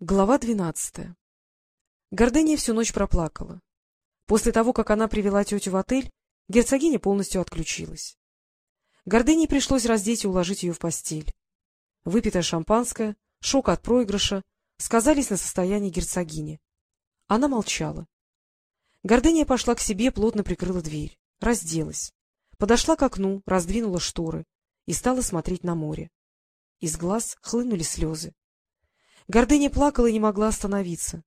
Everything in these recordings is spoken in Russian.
Глава двенадцатая Гордыня всю ночь проплакала. После того, как она привела тетю в отель, герцогиня полностью отключилась. Гордыне пришлось раздеть и уложить ее в постель. Выпитое шампанское, шок от проигрыша сказались на состоянии герцогини. Она молчала. Гордыня пошла к себе, плотно прикрыла дверь, разделась, подошла к окну, раздвинула шторы и стала смотреть на море. Из глаз хлынули слезы. Гордыня плакала и не могла остановиться.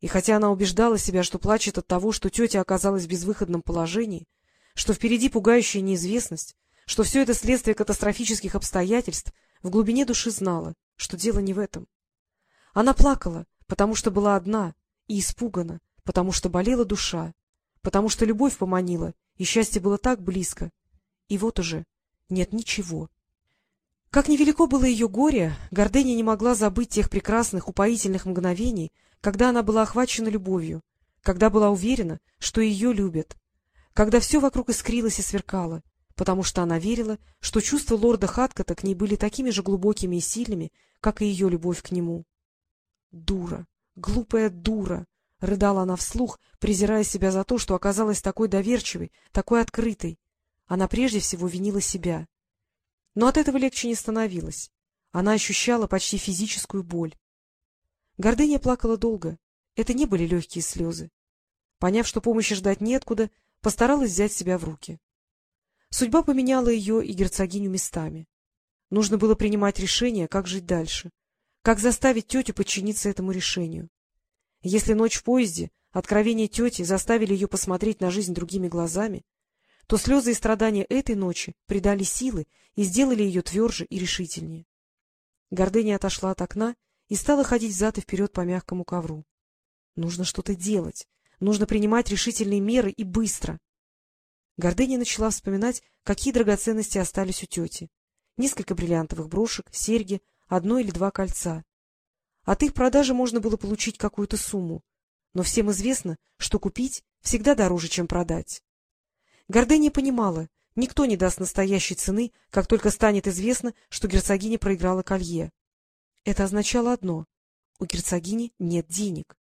И хотя она убеждала себя, что плачет от того, что тетя оказалась в безвыходном положении, что впереди пугающая неизвестность, что все это следствие катастрофических обстоятельств, в глубине души знала, что дело не в этом. Она плакала, потому что была одна, и испугана, потому что болела душа, потому что любовь поманила, и счастье было так близко. И вот уже нет ничего. Как невелико было ее горе, Гордыня не могла забыть тех прекрасных, упоительных мгновений, когда она была охвачена любовью, когда была уверена, что ее любят, когда все вокруг искрилось и сверкало, потому что она верила, что чувства лорда Хаткота к ней были такими же глубокими и сильными, как и ее любовь к нему. «Дура! Глупая дура!» — рыдала она вслух, презирая себя за то, что оказалась такой доверчивой, такой открытой. Она прежде всего винила себя. Но от этого легче не становилось. Она ощущала почти физическую боль. Гордыня плакала долго. Это не были легкие слезы. Поняв, что помощи ждать неоткуда, постаралась взять себя в руки. Судьба поменяла ее и герцогиню местами. Нужно было принимать решение, как жить дальше, как заставить тетю подчиниться этому решению. Если ночь в поезде, откровения тети заставили ее посмотреть на жизнь другими глазами, то слезы и страдания этой ночи придали силы и сделали ее тверже и решительнее. Гордыня отошла от окна и стала ходить взад и вперед по мягкому ковру. Нужно что-то делать, нужно принимать решительные меры и быстро. Гордыня начала вспоминать, какие драгоценности остались у тети. Несколько бриллиантовых брошек, серьги, одно или два кольца. От их продажи можно было получить какую-то сумму, но всем известно, что купить всегда дороже, чем продать. Гордыня понимала, никто не даст настоящей цены, как только станет известно, что герцогиня проиграла колье. Это означало одно — у герцогини нет денег.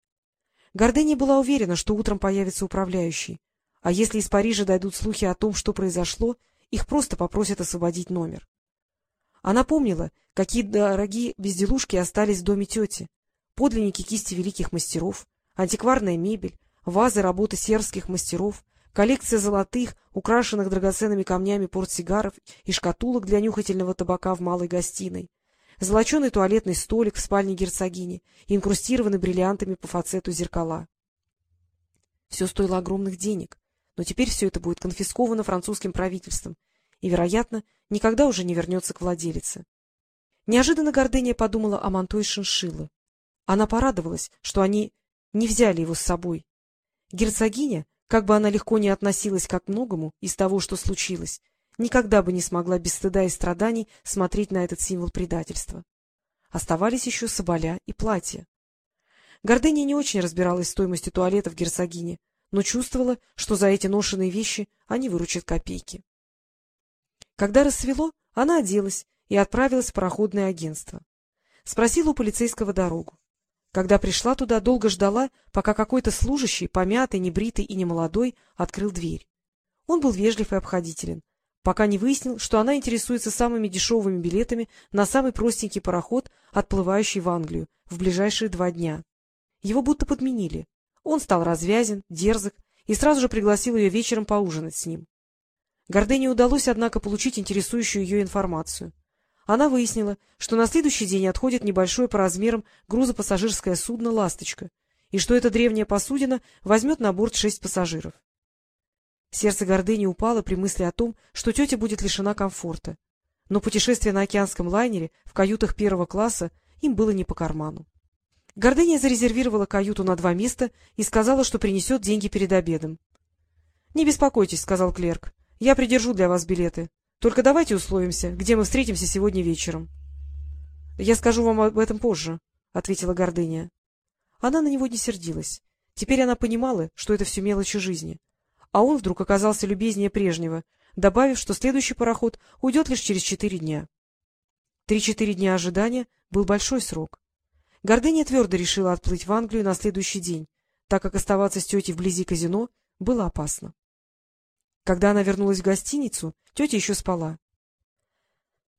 Гордыня была уверена, что утром появится управляющий, а если из Парижа дойдут слухи о том, что произошло, их просто попросят освободить номер. Она помнила, какие дорогие безделушки остались в доме тети, подлинники кисти великих мастеров, антикварная мебель, вазы работы сербских мастеров — коллекция золотых, украшенных драгоценными камнями портсигаров и шкатулок для нюхательного табака в малой гостиной, золоченый туалетный столик в спальне герцогини и инкрустированный бриллиантами по фацету зеркала. Все стоило огромных денег, но теперь все это будет конфисковано французским правительством и, вероятно, никогда уже не вернется к владелице. Неожиданно Гордыня подумала о манто из шиншиллы. Она порадовалась, что они не взяли его с собой. Герцогиня, как бы она легко не относилась к многому из того, что случилось, никогда бы не смогла без стыда и страданий смотреть на этот символ предательства. Оставались еще соболя и платья. Гордыня не очень разбиралась в стоимости туалета в герцогине, но чувствовала, что за эти ношенные вещи они выручат копейки. Когда рассвело, она оделась и отправилась в пароходное агентство. Спросила у полицейского дорогу. Когда пришла туда, долго ждала, пока какой-то служащий, помятый, небритый и немолодой, открыл дверь. Он был вежлив и обходителен, пока не выяснил, что она интересуется самыми дешевыми билетами на самый простенький пароход, отплывающий в Англию, в ближайшие два дня. Его будто подменили. Он стал развязен, дерзок и сразу же пригласил ее вечером поужинать с ним. Гордыне удалось, однако, получить интересующую ее информацию — она выяснила, что на следующий день отходит небольшое по размерам грузопассажирское судно «Ласточка», и что эта древняя посудина возьмет на борт шесть пассажиров. Сердце гордыни упало при мысли о том, что тетя будет лишена комфорта. Но путешествие на океанском лайнере в каютах первого класса им было не по карману. Гордыня зарезервировала каюту на два места и сказала, что принесет деньги перед обедом. — Не беспокойтесь, — сказал клерк, — я придержу для вас билеты. Только давайте условимся, где мы встретимся сегодня вечером. — Я скажу вам об этом позже, — ответила Гордыня. Она на него не сердилась. Теперь она понимала, что это все мелочи жизни. А он вдруг оказался любезнее прежнего, добавив, что следующий пароход уйдет лишь через четыре дня. Три-четыре дня ожидания был большой срок. Гордыня твердо решила отплыть в Англию на следующий день, так как оставаться с тетей вблизи казино было опасно. Когда она вернулась в гостиницу, тетя еще спала.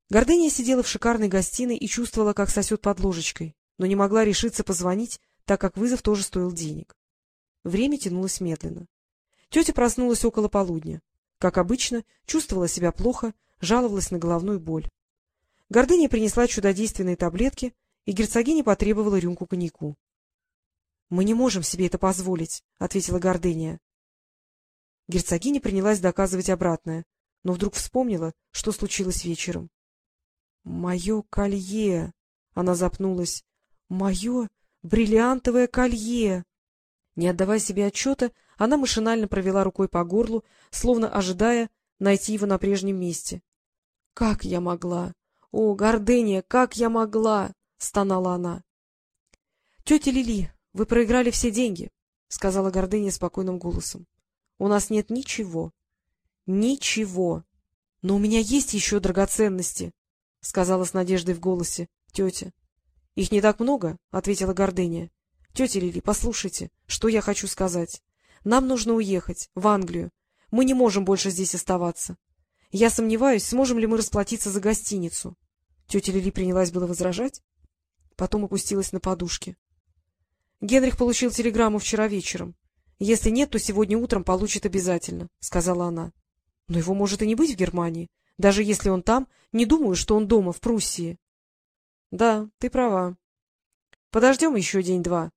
Гордыня сидела в шикарной гостиной и чувствовала, как сосет под ложечкой, но не могла решиться позвонить, так как вызов тоже стоил денег. Время тянулось медленно. Тетя проснулась около полудня. Как обычно, чувствовала себя плохо, жаловалась на головную боль. Гордыня принесла чудодейственные таблетки, и герцогиня потребовала рюмку коньяку. — Мы не можем себе это позволить, — ответила Гордыня. Герцогиня принялась доказывать обратное, но вдруг вспомнила, что случилось вечером. — Мое колье! — она запнулась. — Мое бриллиантовое колье! Не отдавая себе отчета, она машинально провела рукой по горлу, словно ожидая найти его на прежнем месте. — Как я могла? О, Гордыня, как я могла! — стонала она. — Тетя Лили, вы проиграли все деньги, — сказала Гордыня спокойным голосом. — У нас нет ничего. Ничего. Но у меня есть еще драгоценности, — сказала с надеждой в голосе тетя. — Их не так много, — ответила Гордыня. — Тетя Лили, послушайте, что я хочу сказать. Нам нужно уехать, в Англию. Мы не можем больше здесь оставаться. Я сомневаюсь, сможем ли мы расплатиться за гостиницу. Тетя Лили принялась было возражать, потом опустилась на подушки. Генрих получил телеграмму вчера вечером. Если нет, то сегодня утром получит обязательно, — сказала она. Но его может и не быть в Германии. Даже если он там, не думаю, что он дома, в Пруссии. — Да, ты права. Подождем еще день-два.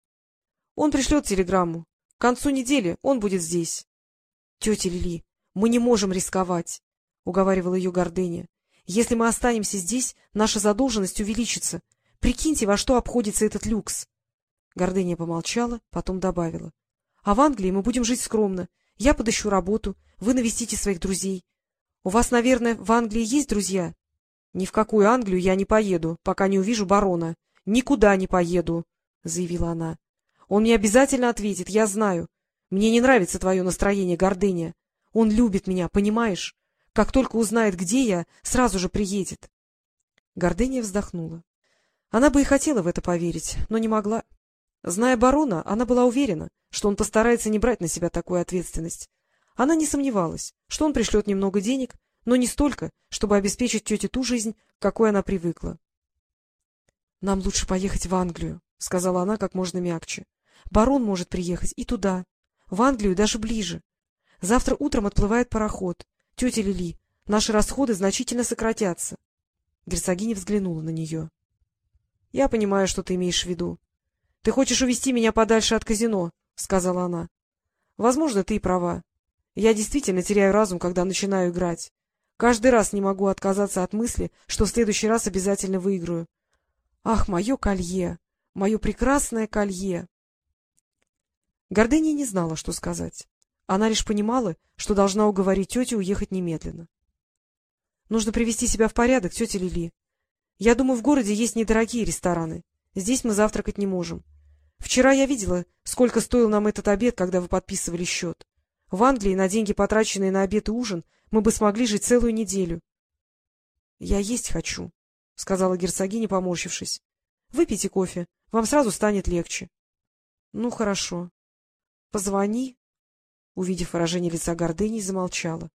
Он пришлет телеграмму. К концу недели он будет здесь. — Тетя Лили, мы не можем рисковать, — уговаривала ее гордыня. — Если мы останемся здесь, наша задолженность увеличится. Прикиньте, во что обходится этот люкс. Гордыня помолчала, потом добавила. — А в Англии мы будем жить скромно. Я подыщу работу, вы навестите своих друзей. У вас, наверное, в Англии есть друзья? — Ни в какую Англию я не поеду, пока не увижу барона. Никуда не поеду, — заявила она. Он мне обязательно ответит, я знаю. Мне не нравится твое настроение, гордыня. Он любит меня, понимаешь? Как только узнает, где я, сразу же приедет. Гордыня вздохнула. Она бы и хотела в это поверить, но не могла. Зная барона, она была уверена, что он постарается не брать на себя такую ответственность. Она не сомневалась, что он пришлет немного денег, но не столько, чтобы обеспечить тете ту жизнь, какой она привыкла. — Нам лучше поехать в Англию, — сказала она как можно мягче. Барон может приехать и туда, в Англию даже ближе. Завтра утром отплывает пароход. Тетя Лили, наши расходы значительно сократятся. Герцогиня взглянула на нее. — Я понимаю, что ты имеешь в виду. — Ты хочешь увести меня подальше от казино, — сказала она. — Возможно, ты и права. Я действительно теряю разум, когда начинаю играть. Каждый раз не могу отказаться от мысли, что в следующий раз обязательно выиграю. Ах, мое колье! Мое прекрасное колье! Гордыня не знала, что сказать. Она лишь понимала, что должна уговорить тетю уехать немедленно. — Нужно привести себя в порядок, тетя Лили. Я думаю, в городе есть недорогие рестораны. Здесь мы завтракать не можем. Вчера я видела, сколько стоил нам этот обед, когда вы подписывали счет. В Англии на деньги, потраченные на обед и ужин, мы бы смогли жить целую неделю. — Я есть хочу, — сказала герцогиня, поморщившись. — Выпейте кофе, вам сразу станет легче. — Ну, хорошо. Позвони. Увидев выражение лица гордыни, замолчала.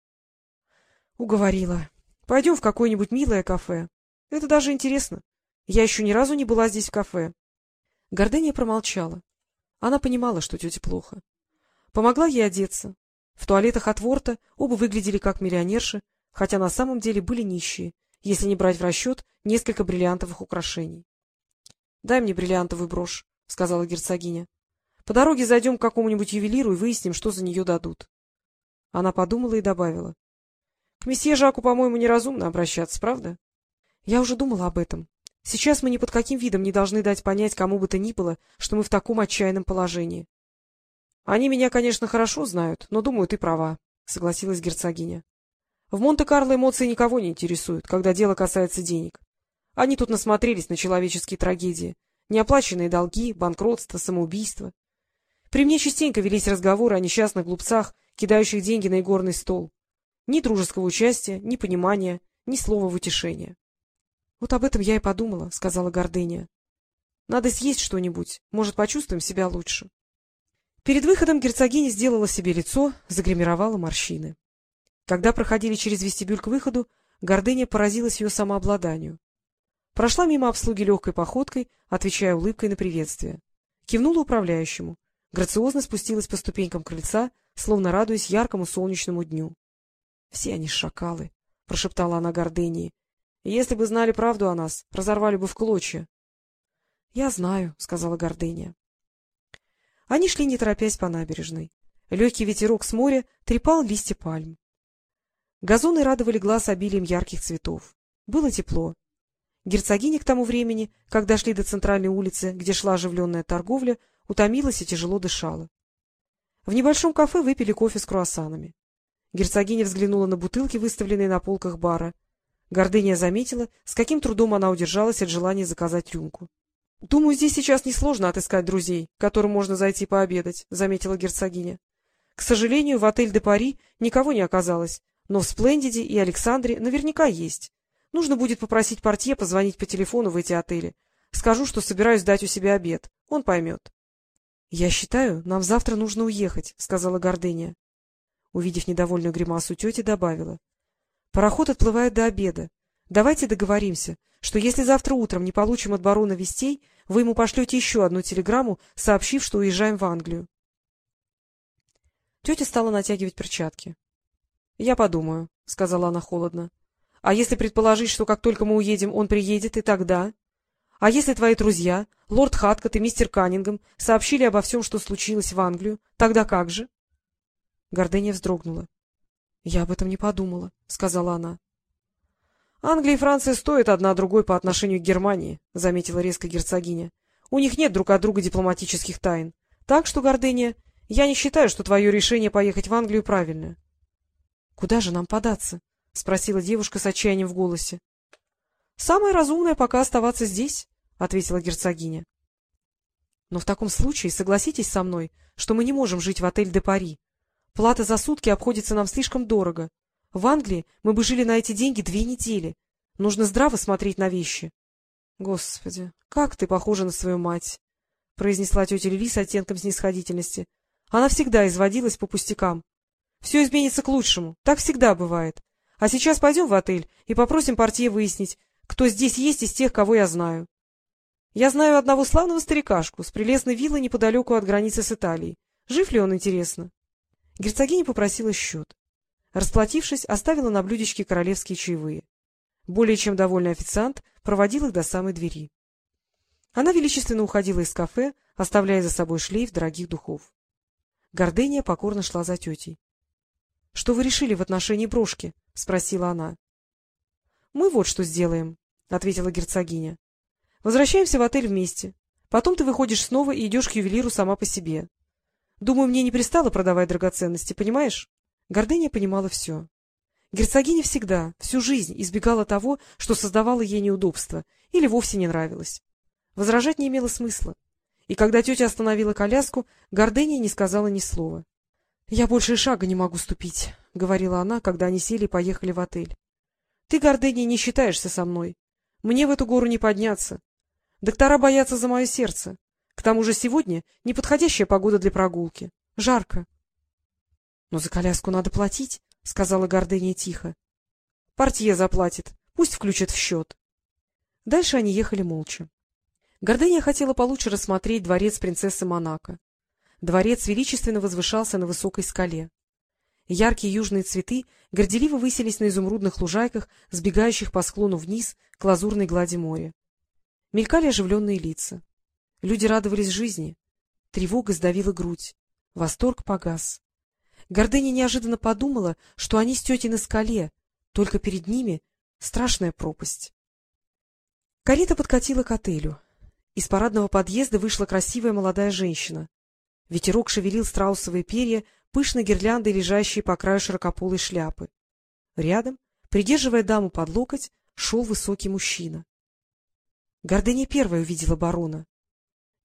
Уговорила. Пойдем в какое-нибудь милое кафе. Это даже интересно. Я еще ни разу не была здесь в кафе. Гордыня промолчала. Она понимала, что тете плохо. Помогла ей одеться. В туалетах от Ворта оба выглядели как миллионерши, хотя на самом деле были нищие, если не брать в расчет несколько бриллиантовых украшений. — Дай мне бриллиантовую брошь, — сказала герцогиня. По дороге зайдем к какому-нибудь ювелиру и выясним, что за нее дадут. Она подумала и добавила. — К месье Жаку, по-моему, неразумно обращаться, правда? Я уже думала об этом. Сейчас мы ни под каким видом не должны дать понять кому бы то ни было, что мы в таком отчаянном положении. — Они меня, конечно, хорошо знают, но, думаю, ты права, — согласилась герцогиня. — В Монте-Карло эмоции никого не интересуют, когда дело касается денег. Они тут насмотрелись на человеческие трагедии, неоплаченные долги, банкротство, самоубийство. При мне частенько велись разговоры о несчастных глупцах, кидающих деньги на игорный стол. Ни дружеского участия, ни понимания, ни слова в утешение. — Вот об этом я и подумала, — сказала Гордыня. Надо съесть что-нибудь, может, почувствуем себя лучше. Перед выходом герцогиня сделала себе лицо, загримировала морщины. Когда проходили через вестибюль к выходу, гордыня поразилась ее самообладанию. Прошла мимо обслуги легкой походкой, отвечая улыбкой на приветствие. Кивнула управляющему. Грациозно спустилась по ступенькам крыльца, словно радуясь яркому солнечному дню. — Все они шакалы, — прошептала она Если бы знали правду о нас, разорвали бы в клочья. — Я знаю, — сказала гордыня. Они шли, не торопясь, по набережной. Легкий ветерок с моря трепал листья пальм. Газоны радовали глаз обилием ярких цветов. Было тепло. Герцогиня к тому времени, когда шли до центральной улицы, где шла оживленная торговля, утомилась и тяжело дышала. В небольшом кафе выпили кофе с круассанами. Герцогиня взглянула на бутылки, выставленные на полках бара. Гордыня заметила, с каким трудом она удержалась от желания заказать рюмку. — Думаю, здесь сейчас несложно отыскать друзей, к которым можно зайти пообедать, — заметила герцогиня. К сожалению, в отель «Де Пари» никого не оказалось, но в «Сплендиде» и «Александре» наверняка есть. Нужно будет попросить портье позвонить по телефону в эти отели. Скажу, что собираюсь дать у себя обед. Он поймет. — Я считаю, нам завтра нужно уехать, — сказала Гордыня. Увидев недовольную гримасу тети, добавила. — Пароход отплывает до обеда. Давайте договоримся, что если завтра утром не получим от барона вестей, вы ему пошлете еще одну телеграмму, сообщив, что уезжаем в Англию. Тетя стала натягивать перчатки. — Я подумаю, — сказала она холодно. — А если предположить, что как только мы уедем, он приедет, и тогда? А если твои друзья, лорд Хаткот и мистер Каннингем, сообщили обо всем, что случилось в Англию, тогда как же? Гордыня вздрогнула. — Я об этом не подумала, — сказала она. Англия и Франция стоят одна другой по отношению к Германии, — заметила резко герцогиня. — У них нет друг от друга дипломатических тайн. Так что, Гордыня, я не считаю, что твое решение поехать в Англию правильное. — Куда же нам податься? — спросила девушка с отчаянием в голосе. — Самое разумное пока оставаться здесь, — ответила герцогиня. — Но в таком случае согласитесь со мной, что мы не можем жить в отель «Де Пари». Плата за сутки обходится нам слишком дорого. В Англии мы бы жили на эти деньги две недели. Нужно здраво смотреть на вещи. — Господи, как ты похожа на свою мать! — произнесла тетя Лили с оттенком снисходительности. Она всегда изводилась по пустякам. Все изменится к лучшему. Так всегда бывает. А сейчас пойдем в отель и попросим портье выяснить, кто здесь есть из тех, кого я знаю. Я знаю одного славного старикашку с прелестной виллой неподалеку от границы с Италией. Жив ли он, интересно? Герцогиня попросила счет. Расплатившись, оставила на блюдечке королевские чаевые. Более чем довольный официант проводил их до самой двери. Она величественно уходила из кафе, оставляя за собой шлейф дорогих духов. Гордыня покорно шла за тетей. — Что вы решили в отношении брошки? — спросила она. — Мы вот что сделаем, — ответила герцогиня. — Возвращаемся в отель вместе. Потом ты выходишь снова и идешь к ювелиру сама по себе. Думаю, мне не пристало продавать драгоценности, понимаешь? Гордыня понимала все. Герцогиня всегда, всю жизнь избегала того, что создавало ей неудобства или вовсе не нравилось. Возражать не имело смысла. И когда тетя остановила коляску, Гордыня не сказала ни слова. — Я больше и шага не могу ступить, — говорила она, когда они сели и поехали в отель. — Ты, Гордыня, не считаешься со мной. Мне в эту гору не подняться. Доктора боятся за мое сердце. К тому же сегодня неподходящая погода для прогулки. Жарко. — Но за коляску надо платить, — сказала Гордыня тихо. — Портье заплатит, пусть включат в счет. Дальше они ехали молча. Гордыня хотела получше рассмотреть дворец принцессы Монако. Дворец величественно возвышался на высокой скале. Яркие южные цветы горделиво высились на изумрудных лужайках, сбегающих по склону вниз к лазурной глади моря. Мелькали оживленные лица. Люди радовались жизни. Тревога сдавила грудь. Восторг погас. Гордыня неожиданно подумала, что они с тетей на скале, только перед ними страшная пропасть. Карета подкатила к отелю. Из парадного подъезда вышла красивая молодая женщина. Ветерок шевелил страусовые перья, пышно гирляндой, лежащие по краю широкополой шляпы. Рядом, придерживая даму под локоть, шел высокий мужчина. Гордыня первая увидела барона.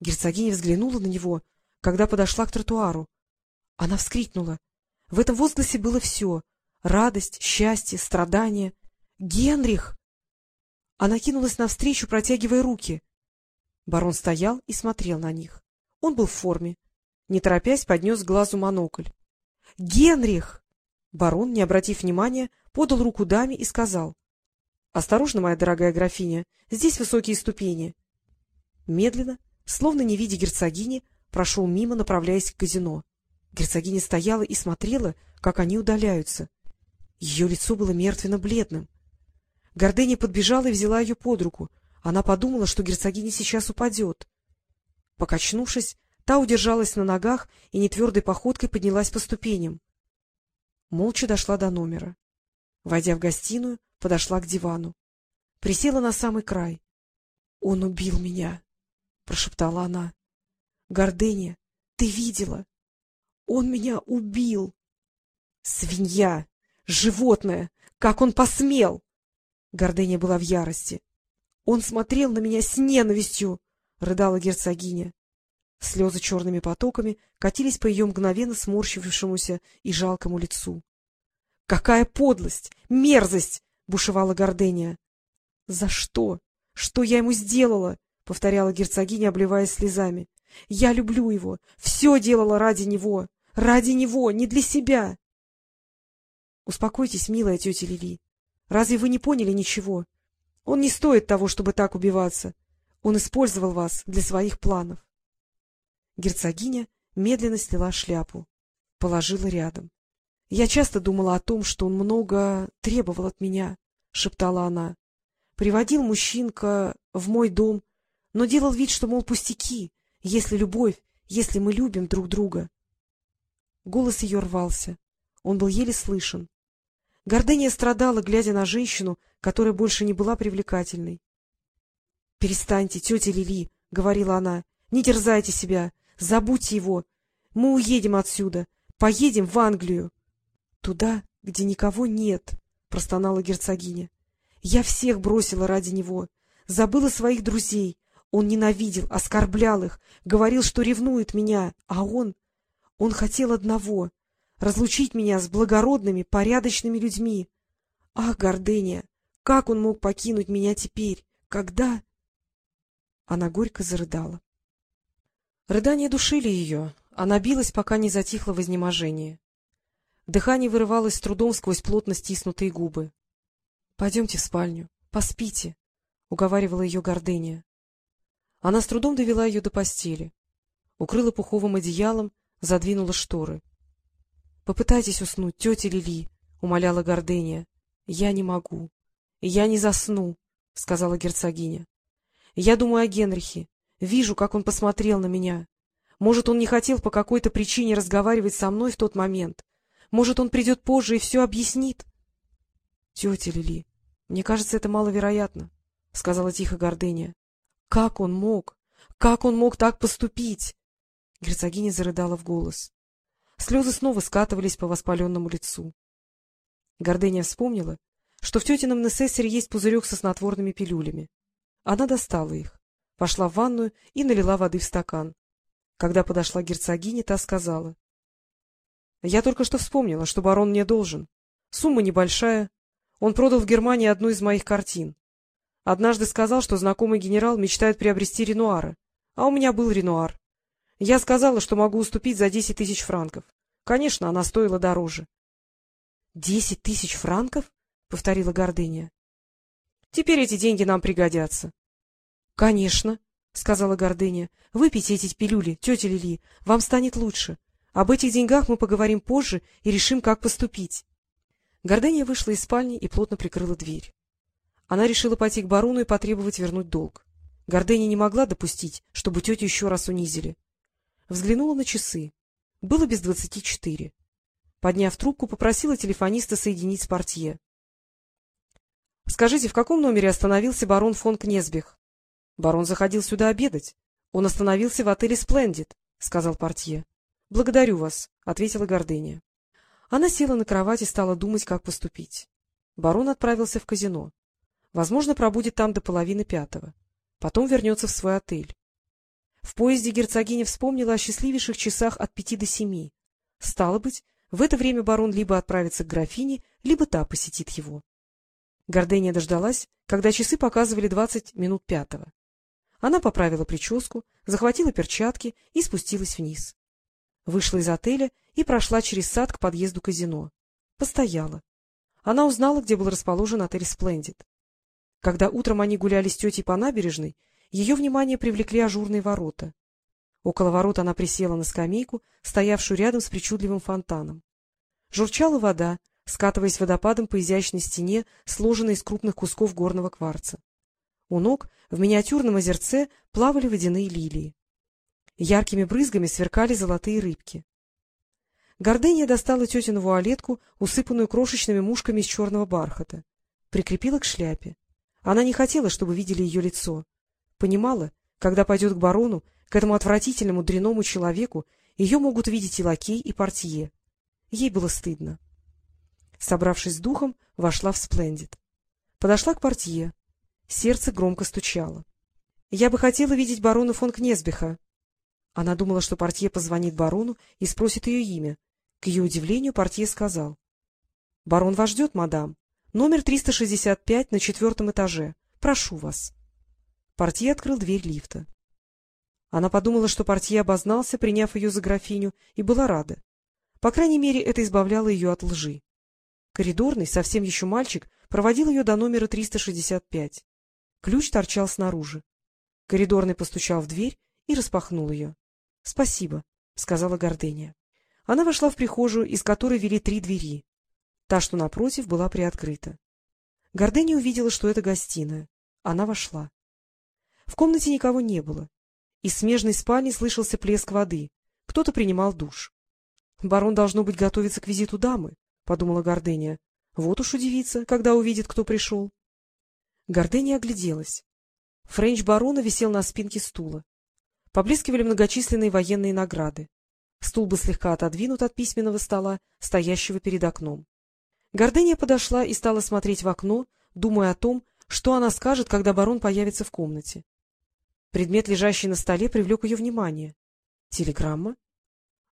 Герцогиня взглянула на него, когда подошла к тротуару. Она вскрикнула. В этом возгласе было все — радость, счастье, страдание. «Генрих!» Она кинулась навстречу, протягивая руки. Барон стоял и смотрел на них. Он был в форме. Не торопясь, поднес к глазу монокль. — Генрих! Барон, не обратив внимания, подал руку даме и сказал. — Осторожно, моя дорогая графиня, здесь высокие ступени. Медленно, словно не видя герцогини, прошел мимо, направляясь к казино. Герцогиня стояла и смотрела, как они удаляются. Ее лицо было мертвенно-бледным. Гордыня подбежала и взяла ее под руку. Она подумала, что герцогиня сейчас упадет. Покачнувшись, та удержалась на ногах и нетвердой походкой поднялась по ступеням. Молча дошла до номера. Войдя в гостиную, подошла к дивану. Присела на самый край. — Он убил меня, — прошептала она. — Гордыня, ты видела? Он меня убил. — Свинья! Животное! Как он посмел! Гордыня была в ярости. — Он смотрел на меня с ненавистью! — рыдала герцогиня. Слезы черными потоками катились по ее мгновенно сморщившемуся и жалкому лицу. — Какая подлость! Мерзость! — бушевала Гордыня. — За что? Что я ему сделала? — повторяла герцогиня, обливаясь слезами. — Я люблю его. Все делала ради него. Ради него, не для себя. — Успокойтесь, милая тетя Лили. Разве вы не поняли ничего? Он не стоит того, чтобы так убиваться. Он использовал вас для своих планов. Герцогиня медленно сняла шляпу, положила рядом. — Я часто думала о том, что он много требовал от меня, — шептала она. — Приводил мужчинка в мой дом, но делал вид, что, мол, пустяки, если любовь, если мы любим друг друга. Голос ее рвался. Он был еле слышен. Гордыня страдала, глядя на женщину, которая больше не была привлекательной. — Перестаньте, тетя Лили, — говорила она, — не терзайте себя, забудьте его. Мы уедем отсюда, поедем в Англию. — Туда, где никого нет, — простонала герцогиня. — Я всех бросила ради него, забыла своих друзей. Он ненавидел, оскорблял их, говорил, что ревнует меня, а он... Он хотел одного разлучить меня с благородными, порядочными людьми. Ах, гордыня! Как он мог покинуть меня теперь? Когда? Она горько зарыдала. Рыдания душили ее, она билась, пока не затихло вознеможение. Дыхание вырывалось с трудом сквозь плотно стиснутые губы. — Пойдемте в спальню, поспите, — уговаривала ее гордыня. Она с трудом довела ее до постели, укрыла пуховым одеялом, задвинула шторы. — Попытайтесь уснуть, тетя Лили, — умоляла Гордыня. — Я не могу. — Я не засну, — сказала герцогиня. — Я думаю о Генрихе. Вижу, как он посмотрел на меня. Может, он не хотел по какой-то причине разговаривать со мной в тот момент. Может, он придет позже и все объяснит. — Тетя Лили, мне кажется, это маловероятно, — сказала тихо Гордыня. — Как он мог? Как он мог так поступить? Герцогиня зарыдала в голос. Слезы снова скатывались по воспаленному лицу. Гордыня вспомнила, что в тетином Несессере есть пузырек со снотворными пилюлями. Она достала их, пошла в ванную и налила воды в стакан. Когда подошла герцогиня, та сказала. — Я только что вспомнила, что барон мне должен. Сумма небольшая. Он продал в Германии одну из моих картин. Однажды сказал, что знакомый генерал мечтает приобрести Ренуара, а у меня был Ренуар. Я сказала, что могу уступить за десять тысяч франков. Конечно, она стоила дороже. — Десять тысяч франков? — повторила Гордыня. — Теперь эти деньги нам пригодятся. — Конечно, — сказала Гордыня. — Выпейте эти пилюли, тетя Лили, вам станет лучше. Об этих деньгах мы поговорим позже и решим, как поступить. Гордыня вышла из спальни и плотно прикрыла дверь. Она решила пойти к барону и потребовать вернуть долг. Гордыня не могла допустить, чтобы тетю еще раз унизили. Взглянула на часы. Было без двадцати четыре. Подняв трубку, попросила телефониста соединить с портье. — Скажите, в каком номере остановился барон фон Кнезбих? — Барон заходил сюда обедать. Он остановился в отеле «Сплендид», — сказал портье. — Благодарю вас, — ответила Гордыня. Она села на кровать и стала думать, как поступить. Барон отправился в казино. Возможно, пробудет там до половины пятого. Потом вернется в свой отель. В поезде герцогиня вспомнила о счастливейших часах от пяти до семи. Стало быть, в это время барон либо отправится к графине, либо та посетит его. Гордыня дождалась, когда часы показывали двадцать минут пятого. Она поправила прическу, захватила перчатки и спустилась вниз. Вышла из отеля и прошла через сад к подъезду казино. Постояла. Она узнала, где был расположен отель «Сплендид». Когда утром они гуляли с тетей по набережной, ее внимание привлекли ажурные ворота. Около ворот она присела на скамейку, стоявшую рядом с причудливым фонтаном. Журчала вода, скатываясь водопадом по изящной стене, сложенной из крупных кусков горного кварца. У ног в миниатюрном озерце плавали водяные лилии. Яркими брызгами сверкали золотые рыбки. Гордыня достала тетину вуалетку, усыпанную крошечными мушками из черного бархата. Прикрепила к шляпе. Она не хотела, чтобы видели ее лицо. Понимала, когда пойдет к барону, к этому отвратительному дряному человеку, ее могут видеть и лакей, и портье. Ей было стыдно. Собравшись с духом, вошла в Сплендит. Подошла к портье. Сердце громко стучало. — Я бы хотела видеть барона фон Кнесбиха. Она думала, что портье позвонит барону и спросит ее имя. К ее удивлению портье сказал. — Барон вас ждет, мадам. Номер 365 на четвертом этаже. Прошу вас. Портье открыл дверь лифта. Она подумала, что портье обознался, приняв ее за графиню, и была рада. По крайней мере, это избавляло ее от лжи. Коридорный, совсем еще мальчик, проводил ее до номера 365. Ключ торчал снаружи. Коридорный постучал в дверь и распахнул ее. — Спасибо, — сказала Гордыня. Она вошла в прихожую, из которой вели три двери. Та, что напротив, была приоткрыта. Гордыня увидела, что это гостиная. Она вошла. В комнате никого не было. Из смежной спальни слышался плеск воды. Кто-то принимал душ. — Барон, должно быть, готовится к визиту дамы, — подумала Гордыня. — Вот уж удивится, когда увидит, кто пришел. Гордыня огляделась. Френч барона висел на спинке стула. Поблескивали многочисленные военные награды. Стул был слегка отодвинут от письменного стола, стоящего перед окном. Гордыня подошла и стала смотреть в окно, думая о том, что она скажет, когда барон появится в комнате. Предмет, лежащий на столе, привлек ее внимание. Телеграмма?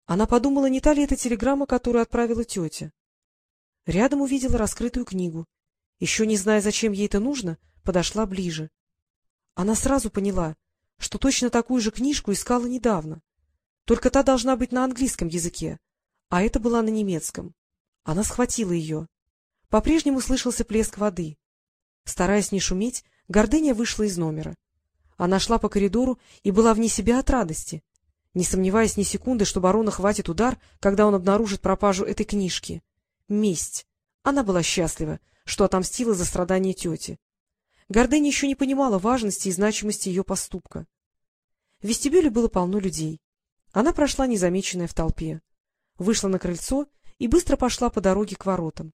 Она подумала, не та ли это телеграмма, которую отправила тетя. Рядом увидела раскрытую книгу. Еще не зная, зачем ей это нужно, подошла ближе. Она сразу поняла, что точно такую же книжку искала недавно. Только та должна быть на английском языке, а это была на немецком. Она схватила ее. По-прежнему слышался плеск воды. Стараясь не шуметь, Гордыня вышла из номера. Она шла по коридору и была вне себя от радости не сомневаясь ни секунды, что барона хватит удар, когда он обнаружит пропажу этой книжки. Месть. Она была счастлива, что отомстила за страдания тети. Гордыня еще не понимала важности и значимости ее поступка. В вестибюле было полно людей. Она прошла незамеченная в толпе. Вышла на крыльцо и быстро пошла по дороге к воротам.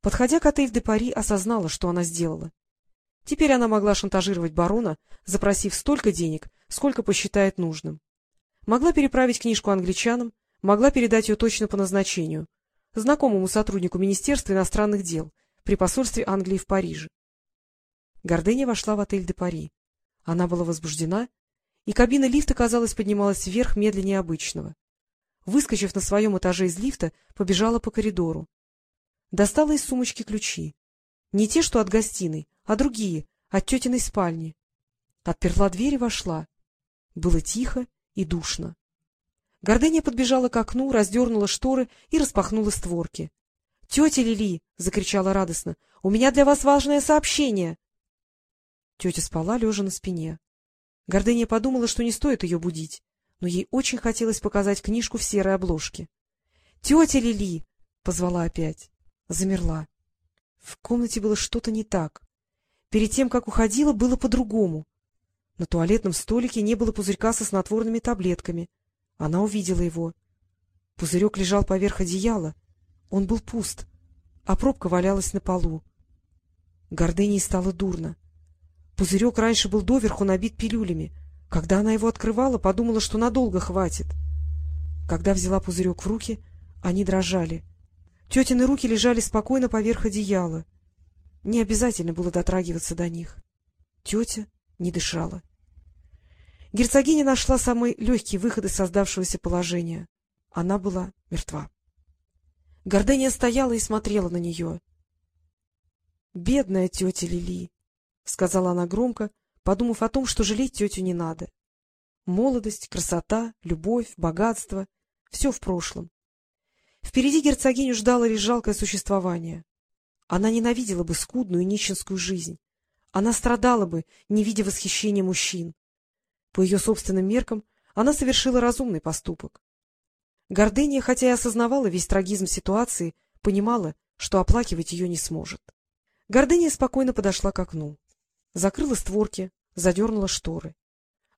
Подходя к отель де Пари, осознала, что она сделала. Теперь она могла шантажировать барона, запросив столько денег, сколько посчитает нужным. Могла переправить книжку англичанам, могла передать ее точно по назначению, знакомому сотруднику Министерства иностранных дел при посольстве Англии в Париже. Гордыня вошла в отель де Пари. Она была возбуждена, и кабина лифта, казалось, поднималась вверх медленнее обычного. Выскочив на своем этаже из лифта, побежала по коридору. Достала из сумочки ключи. Не те, что от гостиной, а другие, от тетиной спальни. Отперла дверь и вошла. Было тихо и душно. Гордыня подбежала к окну, раздернула шторы и распахнула створки. — Тетя Лили! — закричала радостно. — У меня для вас важное сообщение! Тетя спала, лежа на спине. Гордыня подумала, что не стоит ее будить, но ей очень хотелось показать книжку в серой обложке. — Тетя Лили! — позвала опять. Замерла. В комнате было что-то не так. Перед тем, как уходила, было по-другому. На туалетном столике не было пузырька со снотворными таблетками. Она увидела его. Пузырек лежал поверх одеяла. Он был пуст, а пробка валялась на полу. Гордыней стало дурно. Пузырек раньше был доверху набит пилюлями. Когда она его открывала, подумала, что надолго хватит. Когда взяла пузырек в руки, они дрожали. Тетины руки лежали спокойно поверх одеяла. Не обязательно было дотрагиваться до них. Тетя не дышала. Герцогиня нашла самый легкий выход из создавшегося положения. Она была мертва. Гордыня стояла и смотрела на нее. — Бедная тетя Лили, — сказала она громко, подумав о том, что жалеть тетю не надо. Молодость, красота, любовь, богатство — все в прошлом. Впереди герцогиню ждало лишь жалкое существование. Она ненавидела бы скудную нищенскую жизнь. Она страдала бы, не видя восхищения мужчин. По ее собственным меркам она совершила разумный поступок. Гордыня, хотя и осознавала весь трагизм ситуации, понимала, что оплакивать ее не сможет. Гордыня спокойно подошла к окну. Закрыла створки, задернула шторы.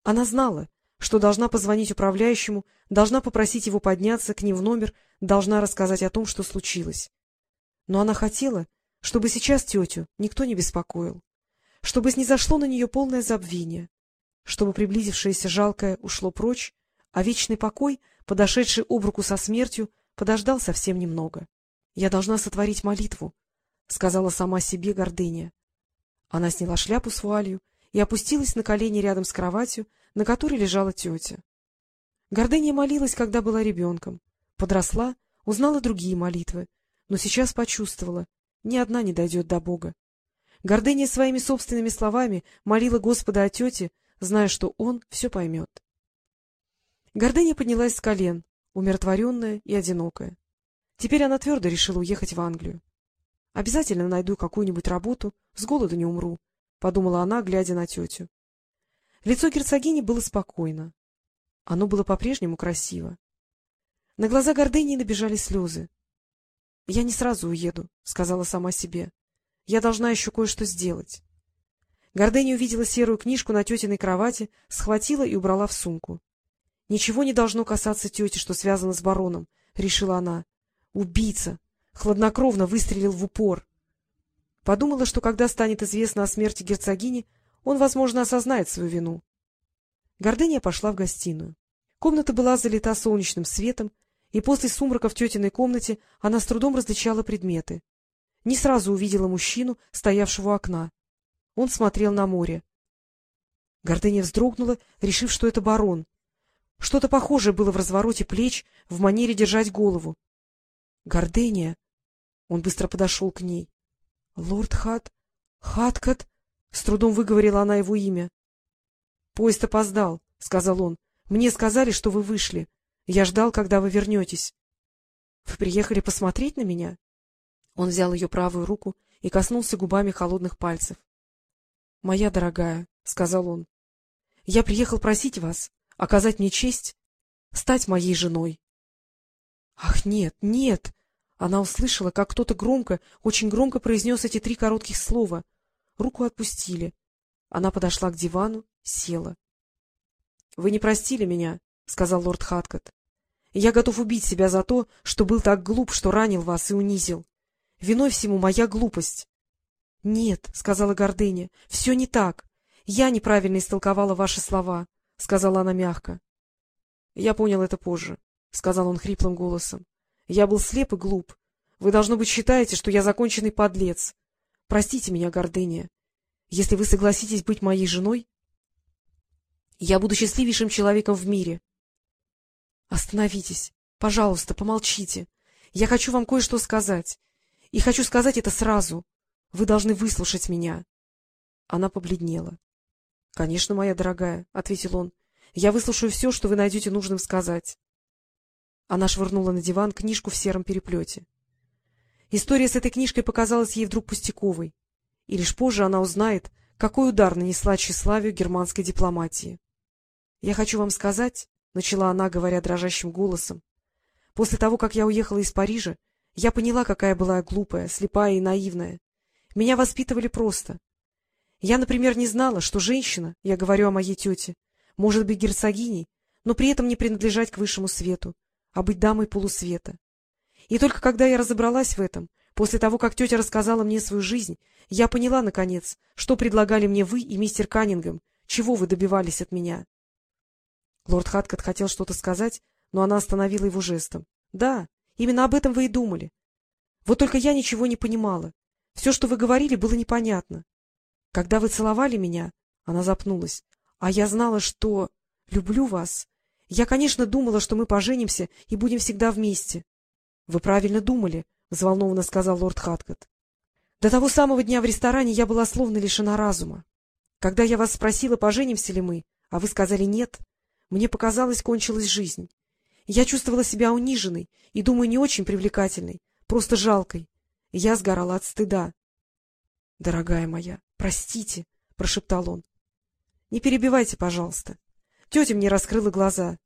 Она знала, что должна позвонить управляющему, должна попросить его подняться к ним в номер, должна рассказать о том, что случилось. Но она хотела, чтобы сейчас тетю никто не беспокоил, чтобы снизошло на нее полное забвение, чтобы приблизившееся жалкое ушло прочь, а вечный покой, подошедший об руку со смертью, подождал совсем немного. — Я должна сотворить молитву, — сказала сама себе гордыня. Она сняла шляпу с вуалью и опустилась на колени рядом с кроватью, на которой лежала тетя. Гордыня молилась, когда была ребенком, подросла, узнала другие молитвы, но сейчас почувствовала, ни одна не дойдет до Бога. Гордыня своими собственными словами молила Господа о тете, зная, что он все поймет. Гордыня поднялась с колен, умиротворенная и одинокая. Теперь она твердо решила уехать в Англию. — Обязательно найду какую-нибудь работу, с голоду не умру, — подумала она, глядя на тетю. Лицо герцогини было спокойно. Оно было по-прежнему красиво. На глаза гордыни набежали слезы. — Я не сразу уеду, — сказала сама себе. — Я должна еще кое-что сделать. Гордыня увидела серую книжку на тетиной кровати, схватила и убрала в сумку. — Ничего не должно касаться тети, что связано с бароном, — решила она. — Убийца! Хладнокровно выстрелил в упор. Подумала, что когда станет известно о смерти герцогини, он, возможно, осознает свою вину. Гордыня пошла в гостиную. Комната была залита солнечным светом, и после сумрака в тетиной комнате она с трудом различала предметы. Не сразу увидела мужчину, стоявшего у окна. Он смотрел на море. Гордыня вздрогнула, решив, что это барон. Что-то похожее было в развороте плеч, в манере держать голову. — Гордыня! Он быстро подошел к ней. — Лорд Хат... Хаткат... — с трудом выговорила она его имя. — Поезд опоздал, — сказал он. — Мне сказали, что вы вышли. Я ждал, когда вы вернетесь. — Вы приехали посмотреть на меня? Он взял ее правую руку и коснулся губами холодных пальцев. — Моя дорогая, — сказал он, — я приехал просить вас оказать мне честь стать моей женой. — Ах, нет, нет! Она услышала, как кто-то громко, очень громко произнес эти три коротких слова. Руку отпустили. Она подошла к дивану, села. — Вы не простили меня, — сказал лорд Хаткот. — Я готов убить себя за то, что был так глуп, что ранил вас и унизил. Виной всему моя глупость. — Нет, — сказала гордыня, — все не так. Я неправильно истолковала ваши слова, — сказала она мягко. — Я понял это позже, — сказал он хриплым голосом. — Я был слеп и глуп. Вы, должно быть, считаете, что я законченный подлец. Простите меня, гордыня. Если вы согласитесь быть моей женой, я буду счастливейшим человеком в мире. — Остановитесь. Пожалуйста, помолчите. Я хочу вам кое-что сказать. И хочу сказать это сразу. Вы должны выслушать меня. Она побледнела. — Конечно, моя дорогая, — ответил он. — Я выслушаю все, что вы найдете нужным сказать. Она швырнула на диван книжку в сером переплете. История с этой книжкой показалась ей вдруг пустяковой, и лишь позже она узнает, какой удар нанесла тщеславию германской дипломатии. — Я хочу вам сказать, — начала она, говоря дрожащим голосом, — после того, как я уехала из Парижа, я поняла, какая была глупая, слепая и наивная. Меня воспитывали просто. Я, например, не знала, что женщина, я говорю о моей тете, может быть герцогиней, но при этом не принадлежать к высшему свету, а быть дамой полусвета. И только когда я разобралась в этом, после того, как тетя рассказала мне свою жизнь, я поняла, наконец, что предлагали мне вы и мистер Каннингем, чего вы добивались от меня. Лорд Хаткот хотел что-то сказать, но она остановила его жестом. — Да, именно об этом вы и думали. Вот только я ничего не понимала. Все, что вы говорили, было непонятно. Когда вы целовали меня, она запнулась, а я знала, что люблю вас. Я, конечно, думала, что мы поженимся и будем всегда вместе. — Вы правильно думали, — взволнованно сказал лорд Хаткот. — До того самого дня в ресторане я была словно лишена разума. Когда я вас спросила, поженимся ли мы, а вы сказали нет, мне показалось, кончилась жизнь. Я чувствовала себя униженной и, думаю, не очень привлекательной, просто жалкой. Я сгорала от стыда. — Дорогая моя, простите, — прошептал он. — Не перебивайте, пожалуйста. Тетя мне раскрыла глаза.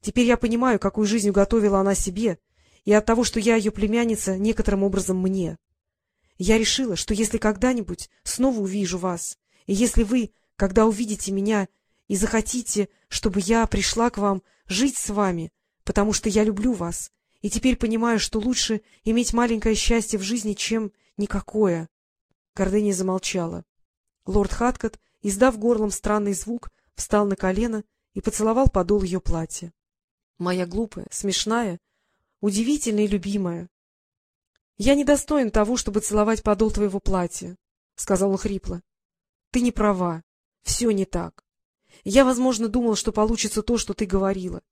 Теперь я понимаю, какую жизнь уготовила она себе, и от того, что я ее племянница, некоторым образом мне. Я решила, что если когда-нибудь снова увижу вас, и если вы, когда увидите меня, и захотите, чтобы я пришла к вам жить с вами, потому что я люблю вас, и теперь понимаю, что лучше иметь маленькое счастье в жизни, чем никакое. Гордыня замолчала. Лорд Хаткот, издав горлом странный звук, встал на колено и поцеловал подол ее платья. — Моя глупая, смешная, удивительная и любимая. — Я не достоин того, чтобы целовать подол твоего платья, — сказал он хрипло. — Ты не права. Все не так. Я, возможно, думал, что получится то, что ты говорила,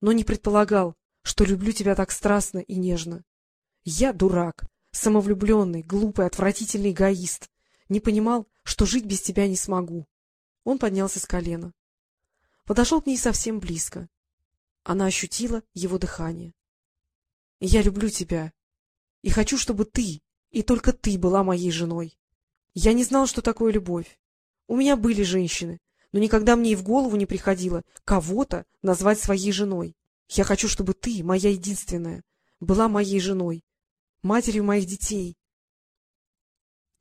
но не предполагал, что люблю тебя так страстно и нежно. Я дурак, самовлюбленный, глупый, отвратительный эгоист. Не понимал, что жить без тебя не смогу. Он поднялся с колена. Подошел к ней совсем близко. Она ощутила его дыхание. — Я люблю тебя и хочу, чтобы ты, и только ты была моей женой. Я не знал, что такое любовь. У меня были женщины, но никогда мне и в голову не приходило кого-то назвать своей женой. Я хочу, чтобы ты, моя единственная, была моей женой, матерью моих детей.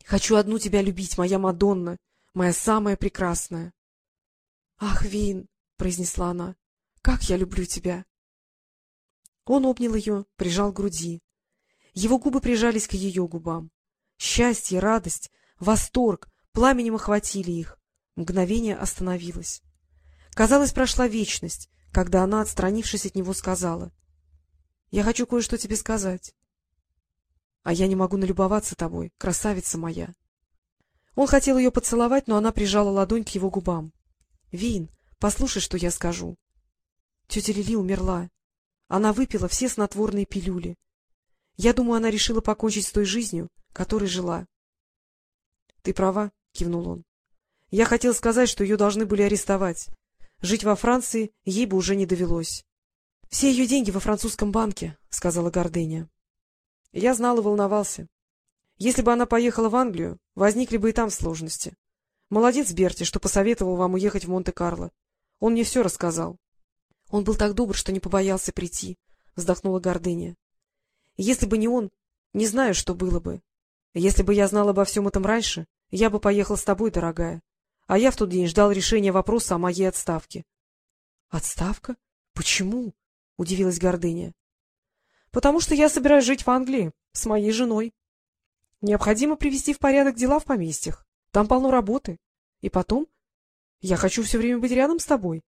Хочу одну тебя любить, моя Мадонна, моя самая прекрасная. — Ах, Вин, — произнесла она, — как я люблю тебя! Он обнял ее, прижал к груди. Его губы прижались к ее губам. Счастье, радость, восторг пламенем охватили их. Мгновение остановилось. Казалось, прошла вечность, когда она, отстранившись от него, сказала. — Я хочу кое-что тебе сказать. — А я не могу налюбоваться тобой, красавица моя. Он хотел ее поцеловать, но она прижала ладонь к его губам. — Вин, послушай, что я скажу. Тетя Лили умерла. Она выпила все снотворные пилюли. Я думаю, она решила покончить с той жизнью, которой жила. — Ты права, — кивнул он. — Я хотел сказать, что ее должны были арестовать. Жить во Франции ей бы уже не довелось. — Все ее деньги во французском банке, — сказала Гордыня. Я знал и волновался. Если бы она поехала в Англию, возникли бы и там сложности. Молодец, Берти, что посоветовал вам уехать в Монте-Карло. Он мне все рассказал. — Он был так добр, что не побоялся прийти, — вздохнула Гордыня. — Если бы не он, не знаю, что было бы. Если бы я знал обо всем этом раньше, я бы поехал с тобой, дорогая а я в тот день ждал решения вопроса о моей отставке. — Отставка? Почему? — удивилась Гордыня. — Потому что я собираюсь жить в Англии с моей женой. Необходимо привести в порядок дела в поместьях. Там полно работы. И потом, я хочу все время быть рядом с тобой.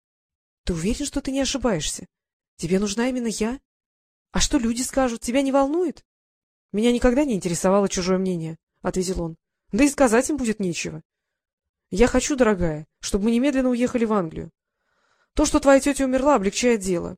— Ты уверен, что ты не ошибаешься? Тебе нужна именно я? А что люди скажут? Тебя не волнует? — Меня никогда не интересовало чужое мнение, — ответил он. — Да и сказать им будет нечего. Я хочу, дорогая, чтобы мы немедленно уехали в Англию. То, что твоя тетя умерла, облегчает дело.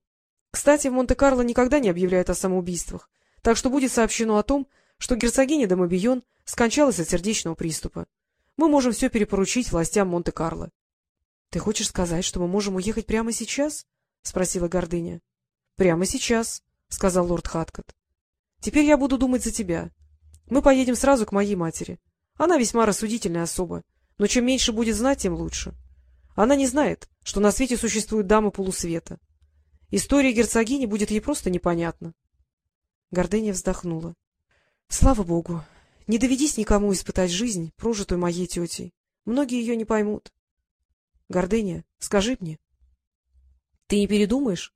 Кстати, в Монте-Карло никогда не объявляют о самоубийствах, так что будет сообщено о том, что герцогиня де скончалась от сердечного приступа. Мы можем все перепоручить властям Монте-Карло. — Ты хочешь сказать, что мы можем уехать прямо сейчас? — спросила Гордыня. — Прямо сейчас, — сказал лорд Хаткот. — Теперь я буду думать за тебя. Мы поедем сразу к моей матери. Она весьма рассудительная особа но чем меньше будет знать, тем лучше. Она не знает, что на свете существуют дамы полусвета. История герцогини будет ей просто непонятна. Гордыня вздохнула. — Слава богу, не доведись никому испытать жизнь, прожитую моей тетей. Многие ее не поймут. — Гордыня, скажи мне. — Ты не передумаешь?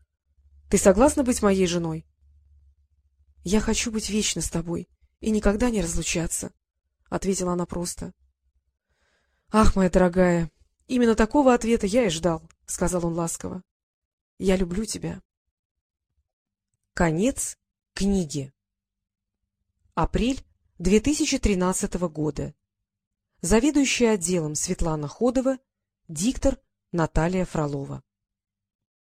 Ты согласна быть моей женой? — Я хочу быть вечно с тобой и никогда не разлучаться, — ответила она просто. —— Ах, моя дорогая, именно такого ответа я и ждал, — сказал он ласково. — Я люблю тебя. Конец книги. Апрель 2013 года. Заведующая отделом Светлана Ходова, диктор Наталья Фролова.